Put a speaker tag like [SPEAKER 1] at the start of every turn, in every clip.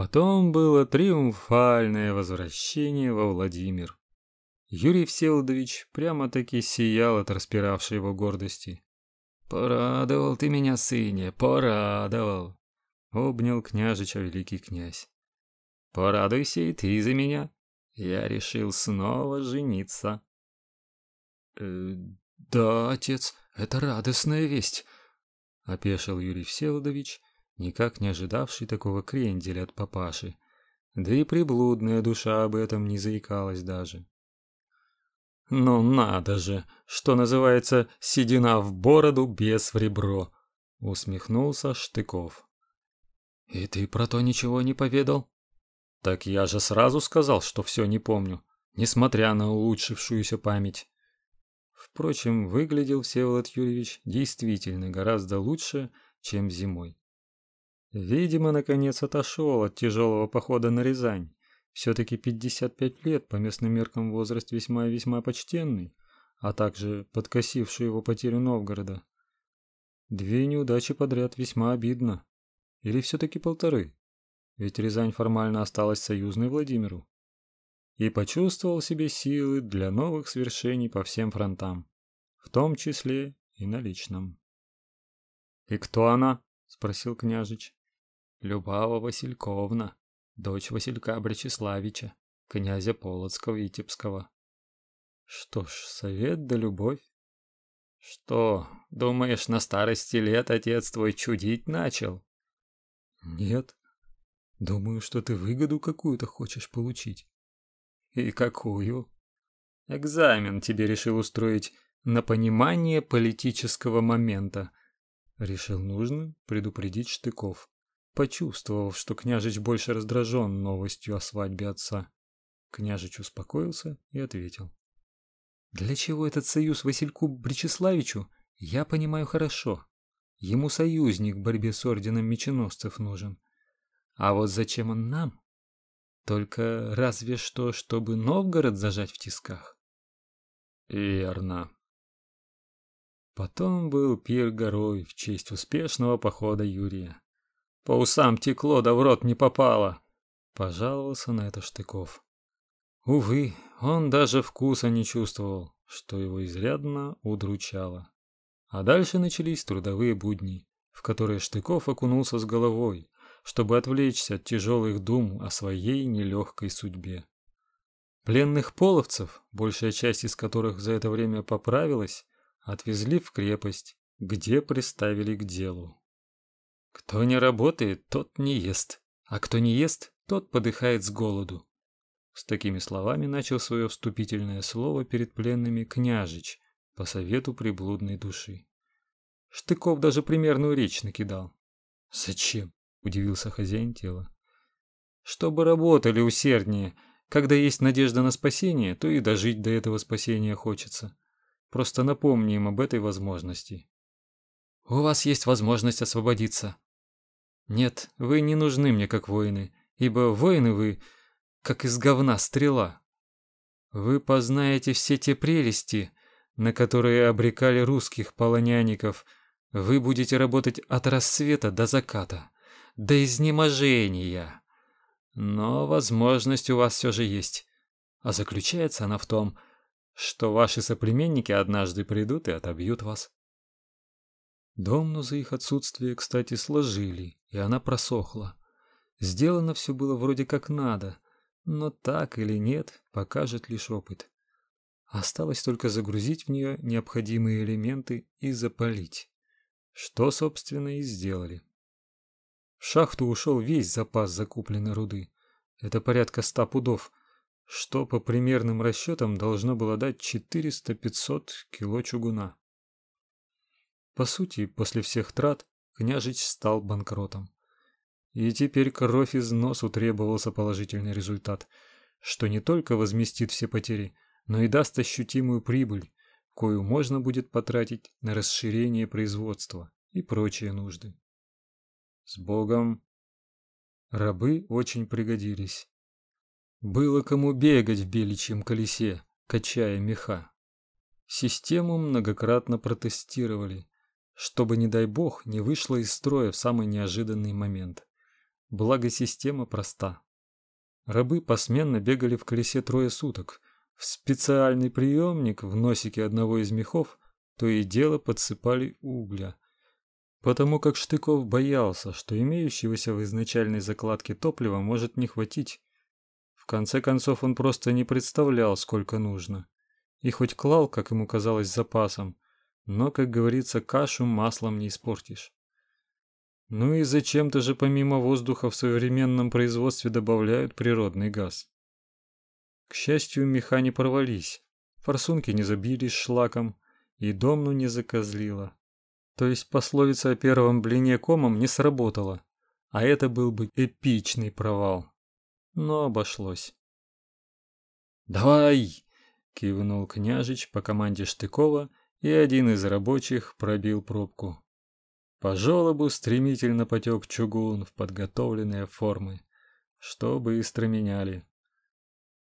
[SPEAKER 1] потом было триумфальное возвращение во Владимир. Юрий Всеволодович прямо-таки сиял от распиравшей его гордости. «Порадовал ты меня, сыне, порадовал!» — обнял княжича великий князь. «Порадуйся и ты за меня. Я решил снова жениться».
[SPEAKER 2] «Э, «Да, отец, это радостная весть», — опешил Юрий Всеволодович, никак не ожидавший такого кренделя от папаши. Да и приблудная душа об этом не заикалась даже.
[SPEAKER 1] Ну надо же, что называется, седина в бороду, без в ребро, усмехнулся Штыков.
[SPEAKER 2] И ты про то ничего не поведал?
[SPEAKER 1] Так я же сразу сказал, что все не помню, несмотря на улучшившуюся память. Впрочем, выглядел Всеволод Юрьевич действительно гораздо лучше, чем зимой. Видимо, наконец отошел от тяжелого похода на Рязань. Все-таки 55 лет по местным меркам возраст весьма и весьма почтенный, а также подкосивший его потерю Новгорода. Две неудачи подряд весьма обидно. Или все-таки полторы? Ведь Рязань формально осталась союзной Владимиру. И почувствовал себе силы для новых свершений по всем фронтам, в том числе и на личном. «И кто она?» — спросил княжич.
[SPEAKER 2] «Любава Васильковна», дочь Василька Бречеславича, князя Полоцкого и Витебского.
[SPEAKER 1] Что ж, совет да любовь.
[SPEAKER 2] Что, думаешь, на старости лет отец твой чудить начал?
[SPEAKER 1] Нет. Думаю, что ты выгоду какую-то хочешь получить.
[SPEAKER 2] И какую? Экзамен тебе решил устроить на понимание политического момента.
[SPEAKER 1] Решил нужно предупредить Штыков почувствовав, что княжич больше раздражен новостью о свадьбе отца. Княжич успокоился и ответил. Для чего этот союз Васильку Бречеславичу, я понимаю хорошо. Ему союзник в борьбе с орденом меченосцев нужен. А вот зачем он нам? Только разве что, чтобы Новгород зажать в тисках.
[SPEAKER 2] Верно.
[SPEAKER 1] Потом был пир горой в честь успешного похода Юрия. По усам текло, да в рот не попало. Пожаловался на это Штыков. Увы, он даже вкуса не чувствовал, что его изрядно удручало. А дальше начались трудовые будни, в которые Штыков окунулся с головой, чтобы отвлечься от тяжелых дум о своей нелегкой судьбе. Пленных половцев, большая часть из которых за это время поправилась, отвезли в крепость, где приставили к делу. Кто не работает, тот не ест, а кто не ест, тот подыхает с голоду. С такими словами начал свое вступительное слово перед пленными княжич по совету приблудной души. Штыков даже примерную речь накидал. Зачем? удивился хозяин тела. Чтобы работали усерднее. Когда есть надежда на спасение, то и дожить до этого спасения хочется. Просто напомни им об этой возможности. У вас есть возможность освободиться. Нет, вы не нужны мне как воины, ибо воины вы, как из говна стрела. Вы познаете все те прелести, на которые обрекали русских полонянников. Вы будете работать от рассвета до заката, до изнеможения. Но возможность у вас все же есть. А заключается она в том, что ваши соплеменники однажды придут и отобьют вас. Домну за их отсутствие, кстати, сложили, и она просохла. Сделано все было вроде как надо, но так или нет, покажет лишь опыт. Осталось только загрузить в нее необходимые элементы и запалить. Что, собственно, и сделали. В шахту ушел весь запас закупленной руды. Это порядка ста пудов, что по примерным расчетам должно было дать 400-500 кило чугуна. По сути, после всех трат княжич стал банкротом. И теперь кровь из носу требовался положительный результат, что не только возместит все потери, но и даст ощутимую прибыль, кою можно будет потратить на расширение производства и прочие нужды. С Богом! Рабы очень пригодились. Было кому бегать в беличьем колесе, качая меха. Систему многократно протестировали, чтобы, не дай бог, не вышла из строя в самый неожиданный момент. благо система проста. Рабы посменно бегали в колесе трое суток. В специальный приемник в носике одного из мехов то и дело подсыпали угля. Потому как Штыков боялся, что имеющегося в изначальной закладке топлива может не хватить. В конце концов он просто не представлял, сколько нужно. И хоть клал, как ему казалось, запасом, но, как говорится, кашу маслом не испортишь. Ну и зачем-то же помимо воздуха в современном производстве добавляют природный газ. К счастью, меха не порвались, форсунки не забились шлаком, и домну не закозлило. То есть пословица о первом блине комом не сработала, а это был бы эпичный провал. Но обошлось. «Давай!» — кивнул княжич по команде Штыкова, и один из рабочих пробил пробку. По желобу стремительно потек чугун в подготовленные формы, что быстро меняли.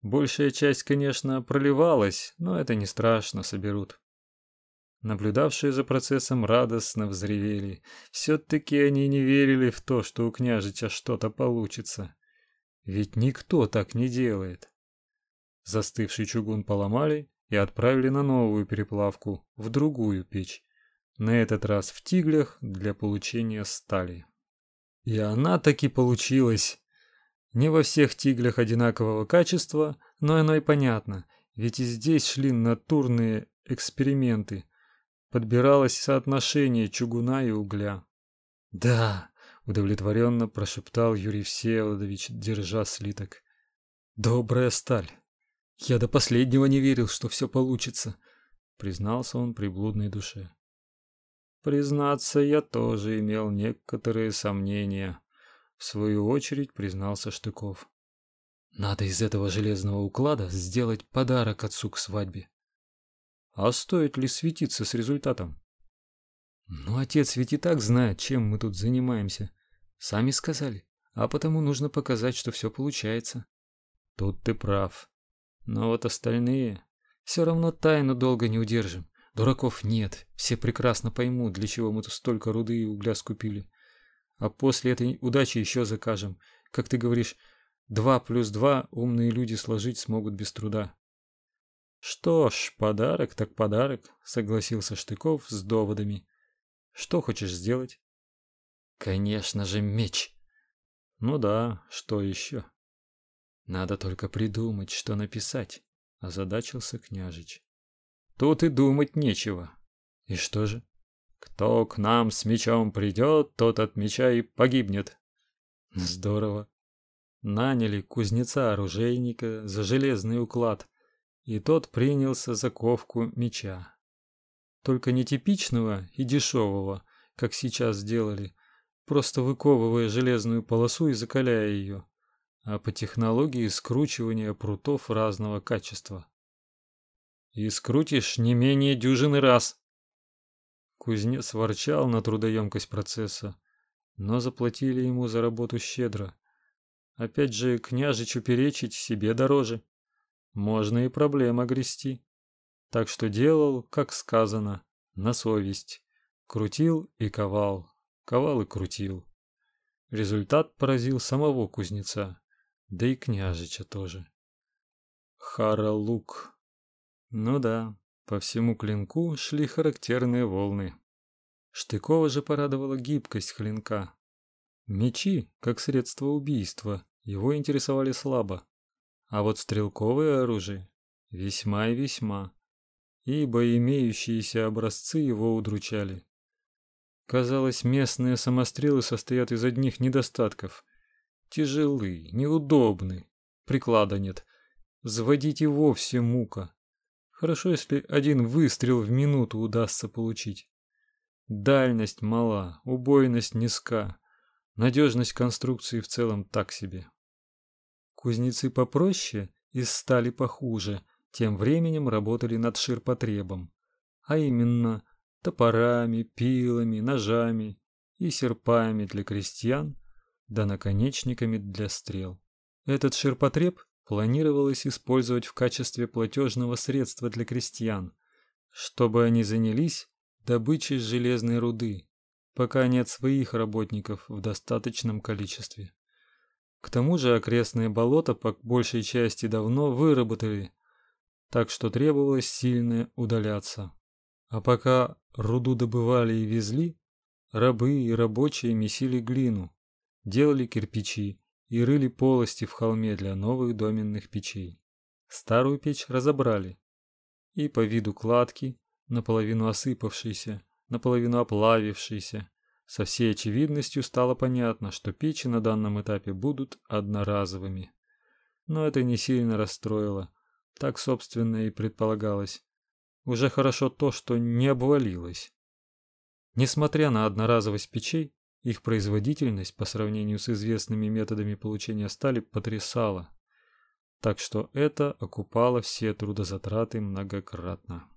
[SPEAKER 1] Большая часть, конечно, проливалась, но это не страшно, соберут. Наблюдавшие за процессом радостно взревели. Все-таки они не верили в то, что у княжича что-то получится. Ведь никто так не делает. Застывший чугун поломали и отправили на новую переплавку, в другую печь, на этот раз в тиглях для получения стали. И она таки получилась. Не во всех тиглях одинакового качества, но оно и понятно, ведь и здесь шли натурные эксперименты. Подбиралось соотношение чугуна и угля. Да, удовлетворенно прошептал Юрий Всеволодович, держа слиток. Добрая сталь. Я до последнего не верил, что все получится, признался он приблудной душе. Признаться, я тоже имел некоторые сомнения, в свою очередь признался Штыков. Надо из этого железного уклада сделать подарок отцу к свадьбе. А стоит ли светиться с результатом? Ну, отец ведь и так знает, чем мы тут занимаемся. Сами сказали. А потому нужно показать, что все получается. Тут ты прав. Но вот остальные все равно тайну долго не удержим. Дураков нет, все прекрасно поймут, для чего мы тут столько руды и угля скупили. А после этой удачи еще закажем. Как ты говоришь, два плюс два умные люди сложить смогут без труда. Что ж, подарок так подарок, согласился Штыков с доводами. Что хочешь сделать? Конечно же, меч. Ну да, что еще? Надо только придумать, что написать, озадачился княжич. Тут и думать нечего. И что же? Кто к нам с мечом придет, тот от меча и погибнет. Здорово. Наняли кузнеца-оружейника за железный уклад, и тот принялся за ковку меча. Только не типичного и дешевого, как сейчас сделали, просто выковывая железную полосу и закаляя ее, а по технологии скручивания прутов разного качества и скрутишь не менее дюжины раз. Кузнец ворчал на трудоемкость процесса, но заплатили ему за работу щедро. Опять же, княжичу перечить себе дороже. Можно и проблема грести. Так что делал, как сказано, на совесть. Крутил и ковал, ковал и крутил. Результат поразил самого кузнеца, да и княжича тоже. Харалук. Ну да, по всему клинку шли характерные волны. Штыкова же порадовала гибкость клинка. Мечи, как средство убийства, его интересовали слабо, а вот стрелковое оружие весьма и весьма, ибо имеющиеся образцы его удручали. Казалось, местные самострелы состоят из одних недостатков: тяжелы, неудобны, приклада нет, взводить и вовсе мука. Хорошо, если один выстрел в минуту удастся получить. Дальность мала, убойность низка, надежность конструкции в целом так себе. Кузнецы попроще из стали похуже тем временем работали над ширпотребом, а именно топорами, пилами, ножами и серпами для крестьян, да наконечниками для стрел. Этот ширпотреб планировалось использовать в качестве платежного средства для крестьян, чтобы они занялись добычей железной руды, пока нет своих работников в достаточном количестве. К тому же окрестные болота по большей части давно выработали, так что требовалось сильно удаляться. А пока руду добывали и везли, рабы и рабочие месили глину, делали кирпичи и рыли полости в холме для новых доменных печей. Старую печь разобрали, и по виду кладки, наполовину осыпавшейся, наполовину оплавившейся, со всей очевидностью стало понятно, что печи на данном этапе будут одноразовыми. Но это не сильно расстроило, так собственно и предполагалось. Уже хорошо то, что не обвалилось. Несмотря на одноразовость печей, их производительность по сравнению с известными методами получения стали потрясала. Так что это окупало все трудозатраты многократно.